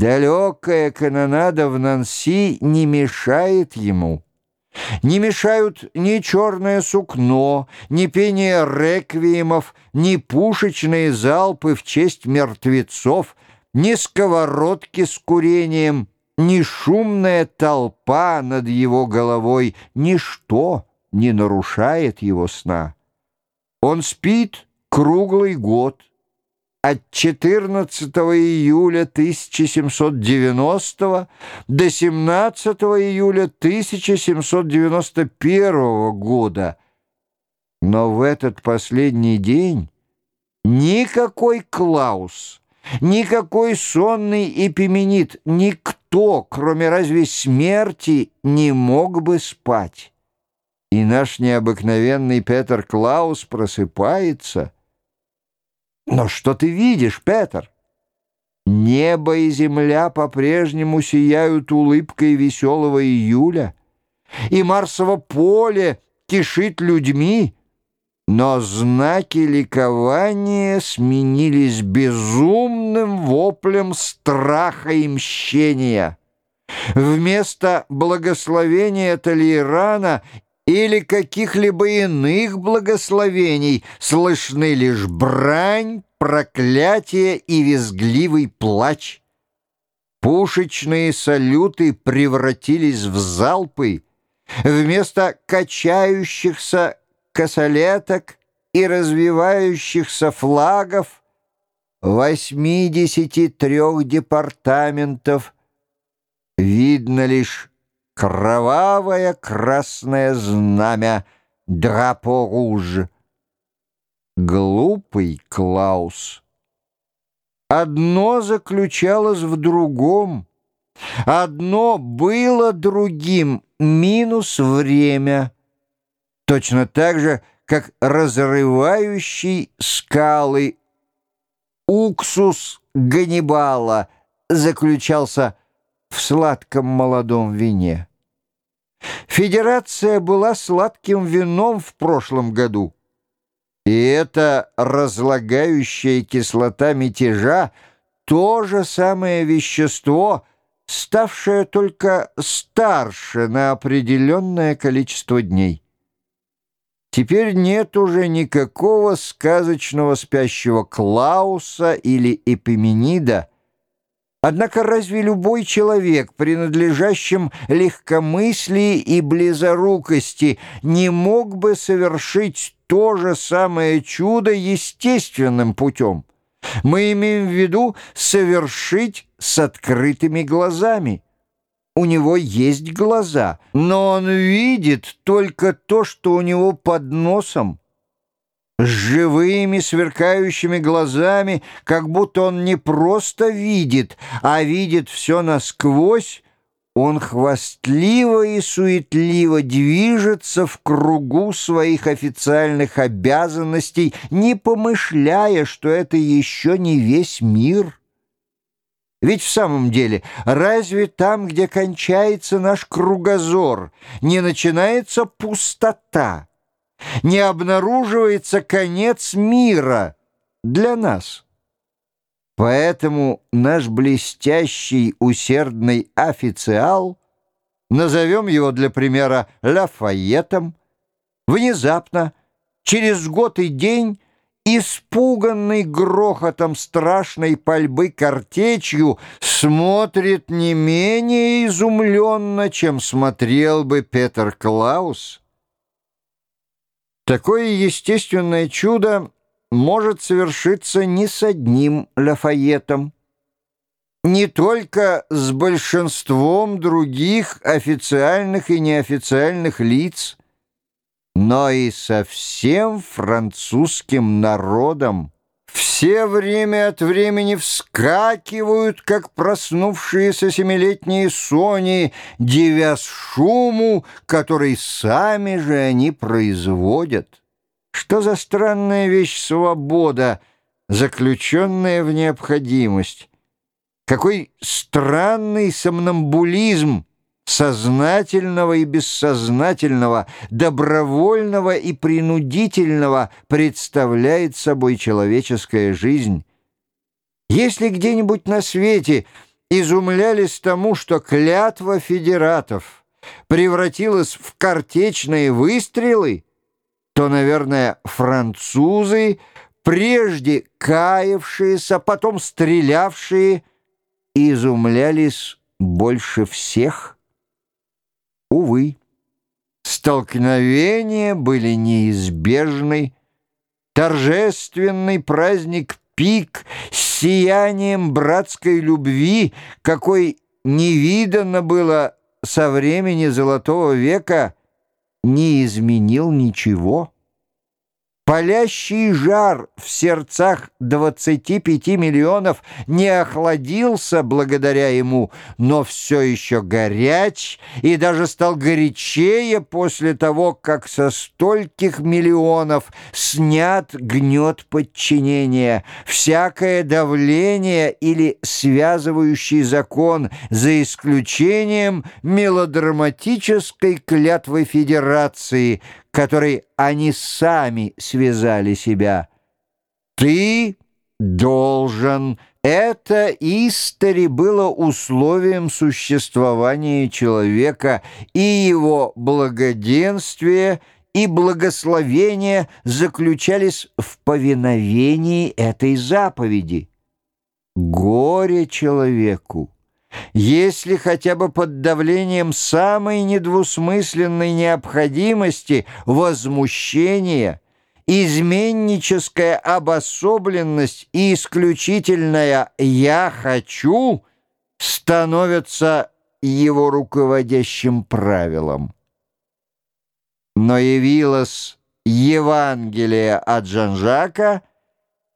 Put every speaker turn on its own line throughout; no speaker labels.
Далекая канонада в Нанси не мешает ему. Не мешают ни черное сукно, ни пение реквиемов, ни пушечные залпы в честь мертвецов, ни сковородки с курением, ни шумная толпа над его головой, ничто не нарушает его сна. Он спит круглый год от 14 июля 1790 до 17 июля 1791 года. Но в этот последний день никакой Клаус, никакой сонный эпименит, никто, кроме разве смерти, не мог бы спать. И наш необыкновенный Петер Клаус просыпается — но что ты видишь, Петр? Небо и земля по-прежнему сияют улыбкой веселого июля, и Марсово поле кишит людьми, но знаки ликования сменились безумным воплем страха и мщения. Вместо благословения Толейрана или каких-либо иных благословений слышны лишь брань, проклятие и визгливый плач. Пушечные салюты превратились в залпы. Вместо качающихся косолеток и развивающихся флагов 83 департаментов видно лишь кровавое красное знамя драпо руж. Глупый Клаус. Одно заключалось в другом. Одно было другим, минус время. Точно так же, как разрывающий скалы уксус Ганнибала заключался в сладком молодом вине. Федерация была сладким вином в прошлом году. И эта разлагающая кислота мятежа то же самое вещество, ставшее только старше на определенное количество дней. Теперь нет уже никакого сказочного спящего Клауса или Эпименида, Однако разве любой человек, принадлежащим легкомыслии и близорукости, не мог бы совершить то же самое чудо естественным путем? Мы имеем в виду совершить с открытыми глазами. У него есть глаза, но он видит только то, что у него под носом с живыми сверкающими глазами, как будто он не просто видит, а видит все насквозь, он хвастливо и суетливо движется в кругу своих официальных обязанностей, не помышляя, что это еще не весь мир. Ведь в самом деле, разве там, где кончается наш кругозор, не начинается пустота? Не обнаруживается конец мира для нас. Поэтому наш блестящий усердный официал, назовем его для примера Лафайетом, внезапно, через год и день, испуганный грохотом страшной пальбы картечью, смотрит не менее изумленно, чем смотрел бы Петер Клаус. Такое естественное чудо может совершиться не с одним Лафаетом, не только с большинством других официальных и неофициальных лиц, но и со всем французским народом. Все время от времени вскакивают, как проснувшиеся семилетние сони, девясь шуму, который сами же они производят. Что за странная вещь свобода, заключенная в необходимость? Какой странный сомнамбулизм! Сознательного и бессознательного, добровольного и принудительного представляет собой человеческая жизнь. Если где-нибудь на свете изумлялись тому, что клятва федератов превратилась в картечные выстрелы, то, наверное, французы, прежде каявшиеся, потом стрелявшие, изумлялись больше всех. Увы, столкновения были неизбежны, торжественный праздник пик с сиянием братской любви, какой не видано было со времени Золотого века, не изменил ничего. Палящий жар в сердцах 25 миллионов не охладился благодаря ему, но все еще горяч и даже стал горячее после того, как со стольких миллионов снят гнет подчинения. Всякое давление или связывающий закон, за исключением мелодраматической клятвы Федерации – которой они сами связали себя. «Ты должен...» Это истори было условием существования человека, и его благоденствие и благословение заключались в повиновении этой заповеди. Горе человеку! Если хотя бы под давлением самой недвусмысленной необходимости возмущения, изменническая обособленность и исключительное «я хочу» становятся его руководящим правилом. Но явилось Евангелие от Жан-Жака,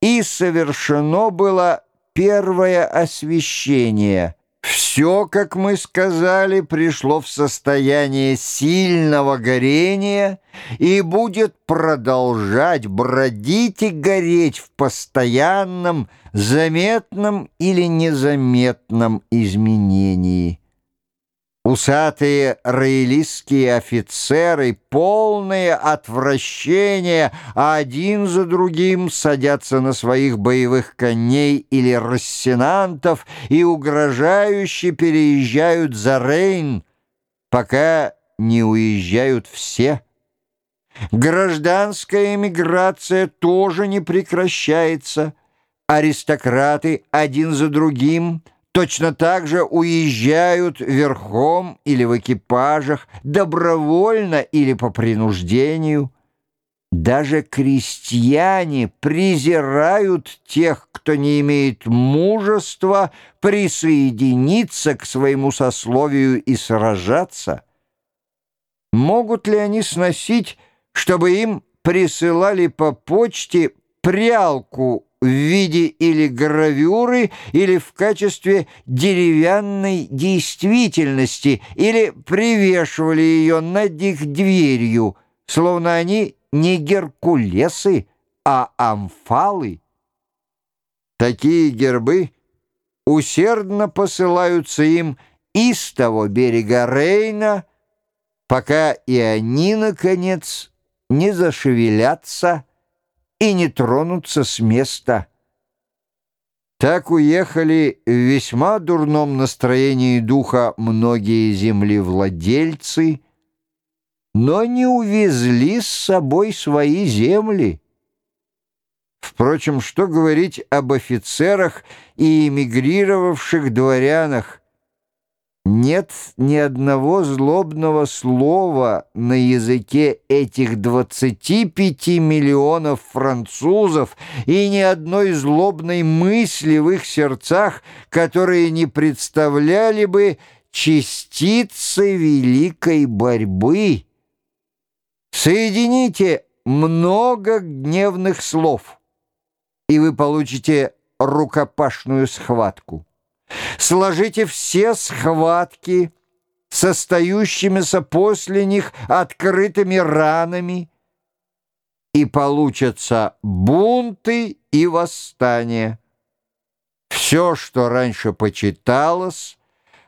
и совершено было первое освящение – все, как мы сказали, пришло в состояние сильного горения и будет продолжать бродить и гореть в постоянном, заметном или незаметном изменении. Усатые роялистские офицеры, полные отвращения, один за другим садятся на своих боевых коней или рассенантов и угрожающе переезжают за Рейн, пока не уезжают все. Гражданская эмиграция тоже не прекращается. Аристократы один за другим – точно так же уезжают верхом или в экипажах, добровольно или по принуждению. Даже крестьяне презирают тех, кто не имеет мужества присоединиться к своему сословию и сражаться. Могут ли они сносить, чтобы им присылали по почте прялку в виде или гравюры, или в качестве деревянной действительности, или привешивали ее над их дверью, словно они не геркулесы, а амфалы. Такие гербы усердно посылаются им из того берега Рейна, пока и они, наконец, не зашевелятся, и не тронутся с места. Так уехали в весьма дурном настроении духа многие землевладельцы, но не увезли с собой свои земли. Впрочем, что говорить об офицерах и эмигрировавших дворянах? Нет ни одного злобного слова на языке этих 25 миллионов французов и ни одной злобной мысли в их сердцах, которые не представляли бы частицы великой борьбы. Соедините много гневных слов, и вы получите рукопашную схватку. Сложите все схватки с остающимися после них открытыми ранами, и получатся бунты и восстания. Все, что раньше почиталось,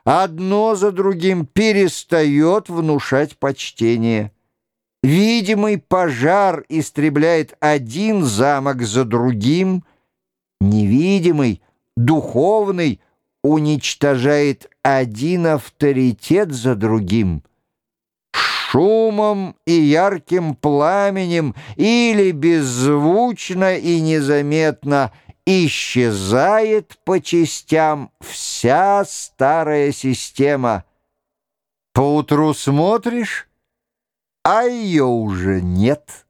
одно за другим перестает внушать почтение. Видимый пожар истребляет один замок за другим, невидимый, духовный уничтожает один авторитет за другим — шумом и ярким пламенем или беззвучно и незаметно исчезает по частям вся старая система. Поутру смотришь, а ее уже нет.